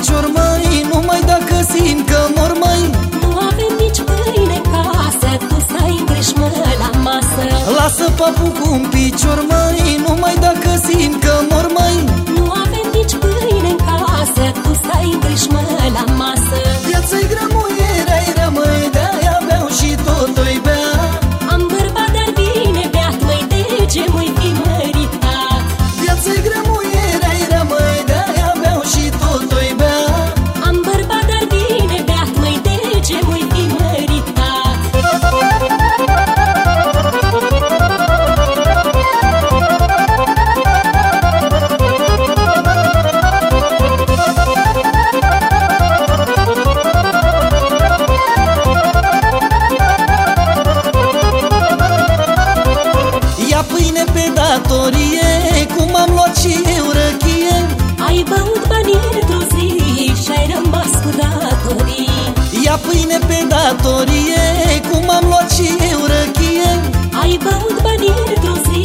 cu un picior, măi Numai dacă simt că mor, măi. Nu avem nici pâine în casă Tu stai în creșmă la masă. Lasă papul cu un picior, măi Numai dacă simt și eu răchie. Ai băut bani într-o zi și-ai rămas cu datorii Ia pâine pe datorie, cum am luat și eu răchie. Ai băut bani într-o zi